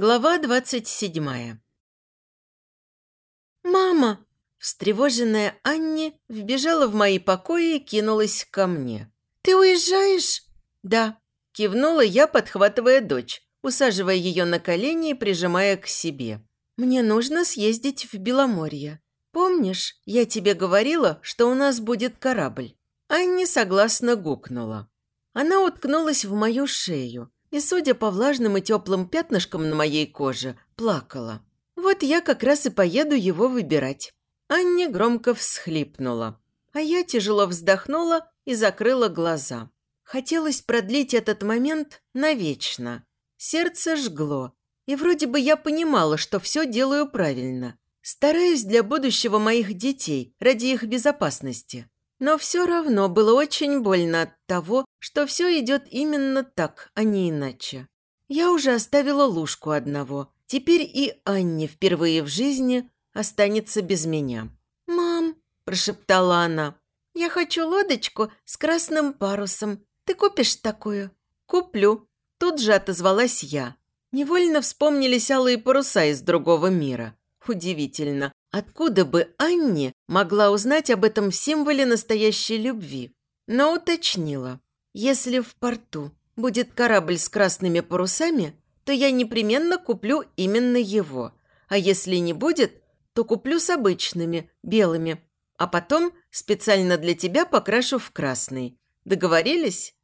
Глава двадцать седьмая. «Мама!» Встревоженная Анни вбежала в мои покои и кинулась ко мне. «Ты уезжаешь?» «Да», – кивнула я, подхватывая дочь, усаживая ее на колени и прижимая к себе. «Мне нужно съездить в Беломорье. Помнишь, я тебе говорила, что у нас будет корабль?» Анни согласно гукнула. Она уткнулась в мою шею, и, судя по влажным и теплым пятнышкам на моей коже, плакала. Вот я как раз и поеду его выбирать. Анне громко всхлипнула, а я тяжело вздохнула и закрыла глаза. Хотелось продлить этот момент навечно. Сердце жгло, и вроде бы я понимала, что все делаю правильно. Стараюсь для будущего моих детей, ради их безопасности. Но все равно было очень больно от того, что все идет именно так, а не иначе. Я уже оставила Лужку одного. Теперь и Анне впервые в жизни останется без меня. «Мам», – прошептала она, – «я хочу лодочку с красным парусом. Ты купишь такую?» «Куплю». Тут же отозвалась я. Невольно вспомнились алые паруса из другого мира. Удивительно, Откуда бы Анне могла узнать об этом символе настоящей любви? Но уточнила. Если в порту будет корабль с красными парусами, то я непременно куплю именно его. А если не будет, то куплю с обычными, белыми. А потом специально для тебя покрашу в красный. Договорились?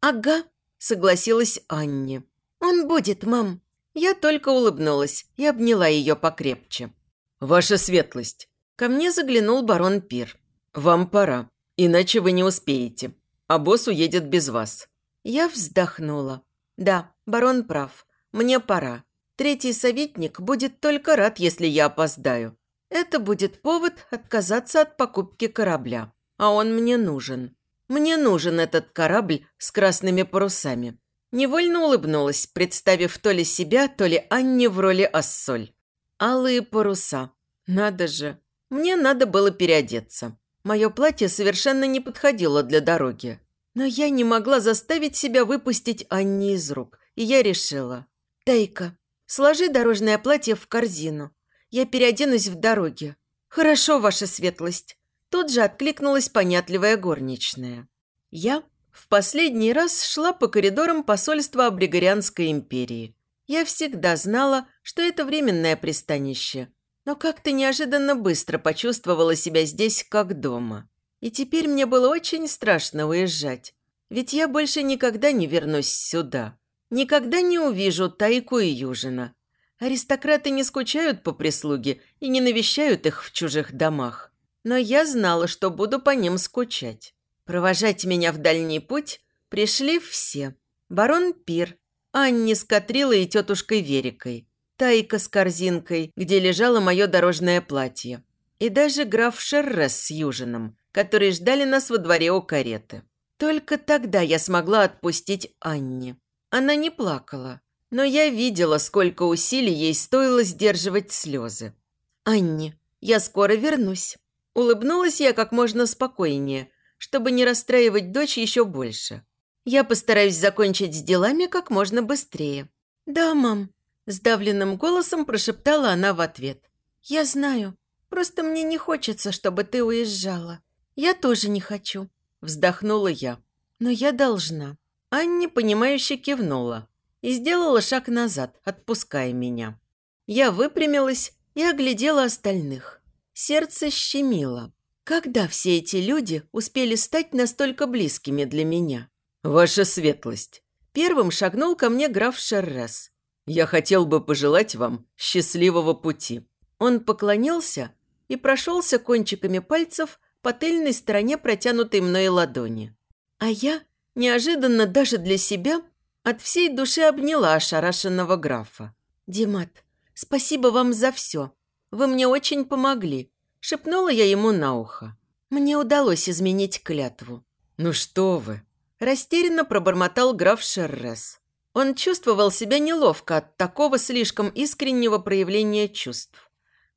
Ага, согласилась Анне. Он будет, мам. Я только улыбнулась и обняла ее покрепче. «Ваша светлость!» Ко мне заглянул барон Пир. «Вам пора, иначе вы не успеете, а босс уедет без вас». Я вздохнула. «Да, барон прав. Мне пора. Третий советник будет только рад, если я опоздаю. Это будет повод отказаться от покупки корабля. А он мне нужен. Мне нужен этот корабль с красными парусами». Невольно улыбнулась, представив то ли себя, то ли Анне в роли Ассоль. Алые паруса. Надо же. Мне надо было переодеться. Мое платье совершенно не подходило для дороги. Но я не могла заставить себя выпустить Анни из рук. И я решила. «Тайка, сложи дорожное платье в корзину. Я переоденусь в дороге». «Хорошо, ваша светлость». Тут же откликнулась понятливая горничная. Я в последний раз шла по коридорам посольства Абригорианской империи. Я всегда знала, что это временное пристанище, но как-то неожиданно быстро почувствовала себя здесь как дома. И теперь мне было очень страшно уезжать, ведь я больше никогда не вернусь сюда. Никогда не увижу Тайку и Южина. Аристократы не скучают по прислуге и не навещают их в чужих домах. Но я знала, что буду по ним скучать. Провожать меня в дальний путь пришли все. Барон Пир, Анни с Катрилой и тетушкой Верикой, Тайка с корзинкой, где лежало мое дорожное платье, и даже граф Шеррес с Южином, которые ждали нас во дворе у кареты. Только тогда я смогла отпустить Анни. Она не плакала, но я видела, сколько усилий ей стоило сдерживать слезы. «Анни, я скоро вернусь». Улыбнулась я как можно спокойнее, чтобы не расстраивать дочь еще больше. Я постараюсь закончить с делами как можно быстрее». «Да, мам», – сдавленным голосом прошептала она в ответ. «Я знаю. Просто мне не хочется, чтобы ты уезжала. Я тоже не хочу», – вздохнула я. «Но я должна». Анни, понимающе кивнула и сделала шаг назад, отпуская меня. Я выпрямилась и оглядела остальных. Сердце щемило. Когда все эти люди успели стать настолько близкими для меня? «Ваша светлость!» Первым шагнул ко мне граф Шеррес. «Я хотел бы пожелать вам счастливого пути». Он поклонился и прошелся кончиками пальцев по тыльной стороне протянутой мной ладони. А я, неожиданно даже для себя, от всей души обняла ошарашенного графа. «Димат, спасибо вам за все. Вы мне очень помогли», – шепнула я ему на ухо. Мне удалось изменить клятву. «Ну что вы!» Растерянно пробормотал граф Шеррес. Он чувствовал себя неловко от такого слишком искреннего проявления чувств.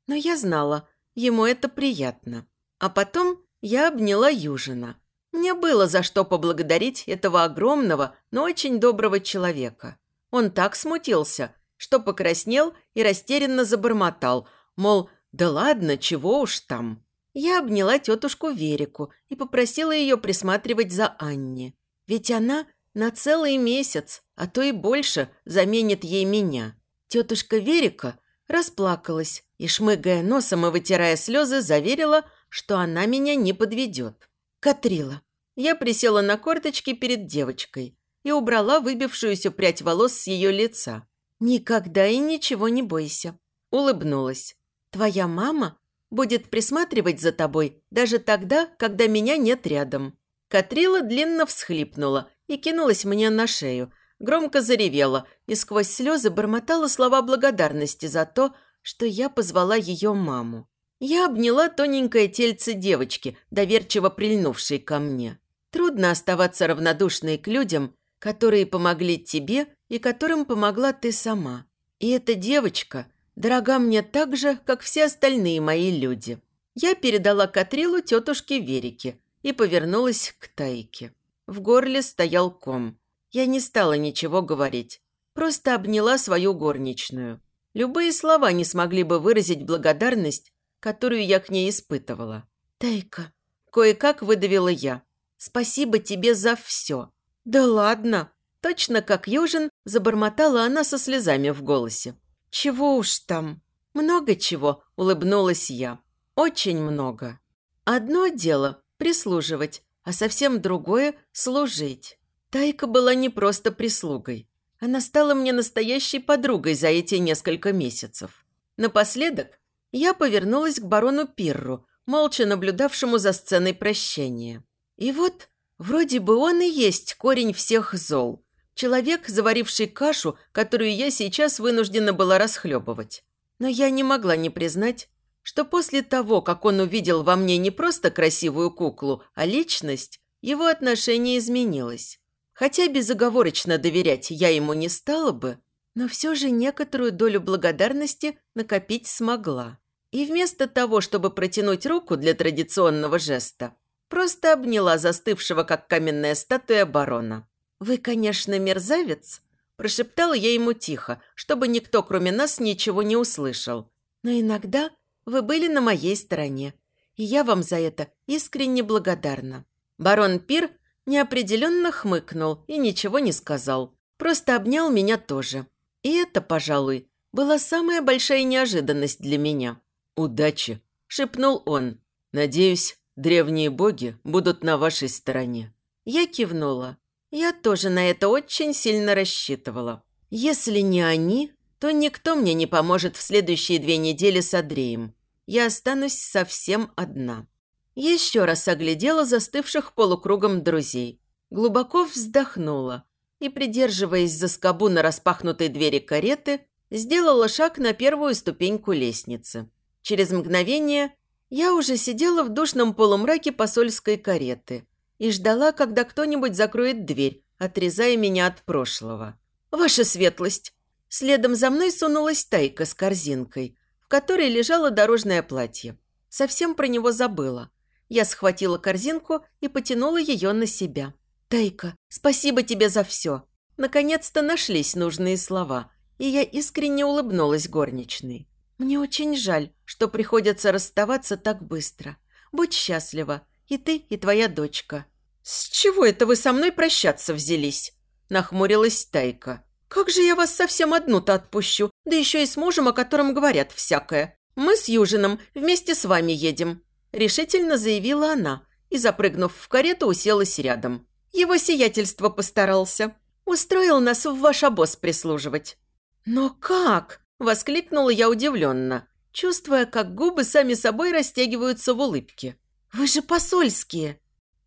Но я знала, ему это приятно. А потом я обняла Южина. Мне было за что поблагодарить этого огромного, но очень доброго человека. Он так смутился что покраснел и растерянно забормотал, мол, да ладно, чего уж там. Я обняла тетушку Верику и попросила ее присматривать за Анне. Ведь она на целый месяц, а то и больше, заменит ей меня. Тетушка Верика расплакалась и, шмыгая носом и вытирая слезы, заверила, что она меня не подведет. Катрила. Я присела на корточки перед девочкой и убрала выбившуюся прядь волос с ее лица. «Никогда и ничего не бойся», – улыбнулась. «Твоя мама будет присматривать за тобой даже тогда, когда меня нет рядом». Катрила длинно всхлипнула и кинулась мне на шею, громко заревела и сквозь слезы бормотала слова благодарности за то, что я позвала ее маму. Я обняла тоненькое тельце девочки, доверчиво прильнувшей ко мне. Трудно оставаться равнодушной к людям, которые помогли тебе и которым помогла ты сама. И эта девочка – дорога мне так же, как все остальные мои люди. Я передала Катрилу тетушке Верике и повернулась к Тайке. В горле стоял ком. Я не стала ничего говорить, просто обняла свою горничную. Любые слова не смогли бы выразить благодарность, которую я к ней испытывала. «Тайка», – кое-как выдавила я, – «спасибо тебе за все». «Да ладно», – точно как Южин, забормотала она со слезами в голосе. «Чего уж там?» «Много чего», – улыбнулась я. «Очень много. Одно дело – прислуживать, а совсем другое – служить. Тайка была не просто прислугой. Она стала мне настоящей подругой за эти несколько месяцев. Напоследок я повернулась к барону Пирру, молча наблюдавшему за сценой прощения. И вот, вроде бы он и есть корень всех зол – Человек, заваривший кашу, которую я сейчас вынуждена была расхлебывать. Но я не могла не признать, что после того, как он увидел во мне не просто красивую куклу, а личность, его отношение изменилось. Хотя безоговорочно доверять я ему не стала бы, но все же некоторую долю благодарности накопить смогла. И вместо того, чтобы протянуть руку для традиционного жеста, просто обняла застывшего, как каменная статуя барона. «Вы, конечно, мерзавец», – прошептала я ему тихо, чтобы никто, кроме нас, ничего не услышал. «Но иногда вы были на моей стороне, и я вам за это искренне благодарна». Барон Пир неопределенно хмыкнул и ничего не сказал, просто обнял меня тоже. И это, пожалуй, была самая большая неожиданность для меня. «Удачи!» – шепнул он. «Надеюсь, древние боги будут на вашей стороне». Я кивнула. Я тоже на это очень сильно рассчитывала. Если не они, то никто мне не поможет в следующие две недели с Андреем. Я останусь совсем одна. Еще раз оглядела застывших полукругом друзей. Глубоко вздохнула и, придерживаясь за скобу на распахнутой двери кареты, сделала шаг на первую ступеньку лестницы. Через мгновение я уже сидела в душном полумраке посольской кареты – и ждала, когда кто-нибудь закроет дверь, отрезая меня от прошлого. «Ваша светлость!» Следом за мной сунулась Тайка с корзинкой, которой лежало дорожное платье. Совсем про него забыла. Я схватила корзинку и потянула ее на себя. «Тайка, спасибо тебе за все!» Наконец-то нашлись нужные слова, и я искренне улыбнулась горничной. «Мне очень жаль, что приходится расставаться так быстро. Будь счастлива, и ты, и твоя дочка». «С чего это вы со мной прощаться взялись?» – нахмурилась Тайка. «Как же я вас совсем одну-то отпущу, да еще и с мужем, о котором говорят всякое. Мы с Южином вместе с вами едем», – решительно заявила она и, запрыгнув в карету, уселась рядом. «Его сиятельство постарался. Устроил нас в ваш обоз прислуживать». «Но как?» – воскликнула я удивленно, чувствуя, как губы сами собой растягиваются в улыбке. «Вы же посольские!»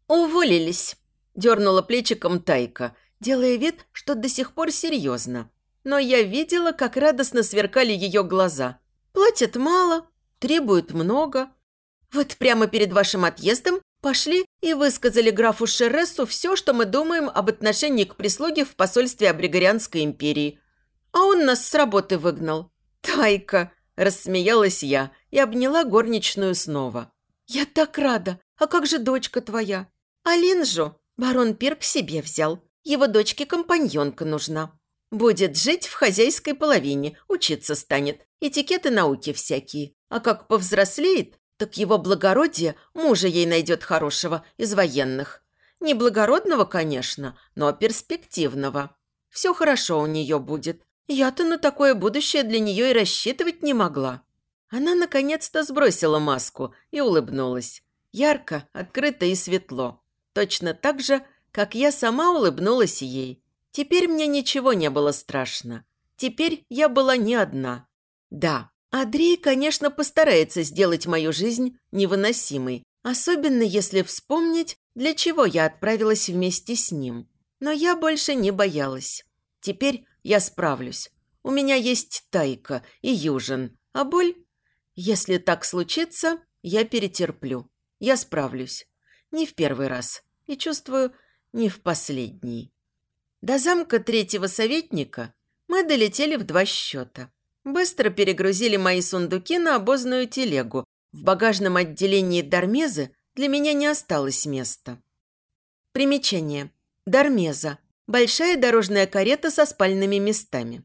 «Уволились!» – дернула плечиком Тайка, делая вид, что до сих пор серьезно. Но я видела, как радостно сверкали ее глаза. «Платят мало, требуют много. Вот прямо перед вашим отъездом пошли и высказали графу Шересу все, что мы думаем об отношении к прислуге в посольстве Абригорианской империи. А он нас с работы выгнал. Тайка!» – рассмеялась я и обняла горничную снова. «Я так рада! А как же дочка твоя?» «А Линжу барон Пир к себе взял. Его дочке компаньонка нужна». Будет жить в хозяйской половине, учиться станет, этикеты науки всякие. А как повзрослеет, так его благородие мужа ей найдет хорошего из военных. Не благородного, конечно, но перспективного. Все хорошо у нее будет. Я-то на такое будущее для нее и рассчитывать не могла. Она наконец-то сбросила маску и улыбнулась. Ярко, открыто и светло. Точно так же, как я сама улыбнулась ей. Теперь мне ничего не было страшно. Теперь я была не одна. Да, Андрей, конечно, постарается сделать мою жизнь невыносимой, особенно если вспомнить, для чего я отправилась вместе с ним. Но я больше не боялась. Теперь я справлюсь. У меня есть Тайка и Южин, а боль если так случится, я перетерплю. Я справлюсь. Не в первый раз. И чувствую, не в последний. До замка третьего советника мы долетели в два счета. Быстро перегрузили мои сундуки на обозную телегу. В багажном отделении Дармезы для меня не осталось места. Примечание. Дармеза. Большая дорожная карета со спальными местами.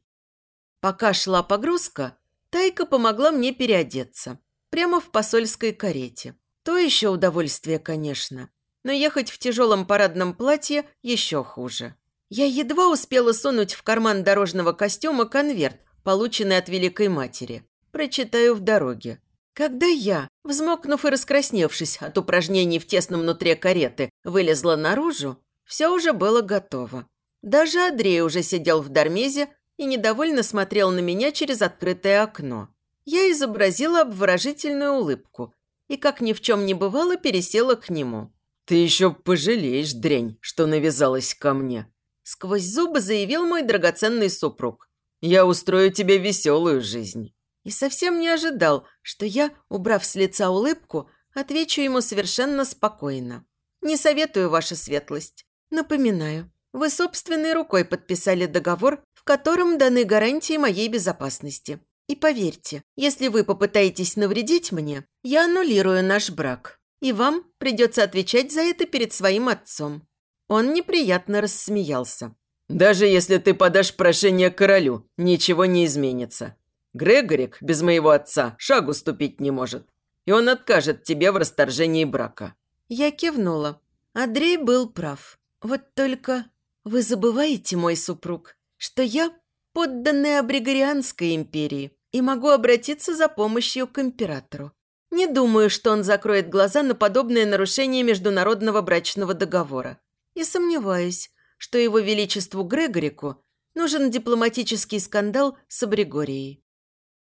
Пока шла погрузка, Тайка помогла мне переодеться. Прямо в посольской карете. То еще удовольствие, конечно. Но ехать в тяжелом парадном платье еще хуже. Я едва успела сунуть в карман дорожного костюма конверт, полученный от Великой Матери. Прочитаю в дороге. Когда я, взмокнув и раскрасневшись от упражнений в тесном нутре кареты, вылезла наружу, все уже было готово. Даже Андрей уже сидел в Дармезе и недовольно смотрел на меня через открытое окно. Я изобразила обворожительную улыбку и, как ни в чем не бывало, пересела к нему. «Ты еще пожалеешь, дрянь, что навязалась ко мне», сквозь зубы заявил мой драгоценный супруг. «Я устрою тебе веселую жизнь». И совсем не ожидал, что я, убрав с лица улыбку, отвечу ему совершенно спокойно. «Не советую, ваша светлость. Напоминаю, вы собственной рукой подписали договор котором даны гарантии моей безопасности. И поверьте, если вы попытаетесь навредить мне, я аннулирую наш брак. И вам придется отвечать за это перед своим отцом». Он неприятно рассмеялся. «Даже если ты подашь прошение королю, ничего не изменится. Грегорик без моего отца шагу ступить не может, и он откажет тебе в расторжении брака». Я кивнула. Андрей был прав. Вот только вы забываете, мой супруг, что я подданная Абригорианской империи и могу обратиться за помощью к императору. Не думаю, что он закроет глаза на подобное нарушение международного брачного договора. И сомневаюсь, что его величеству Грегорику нужен дипломатический скандал с Абригорией.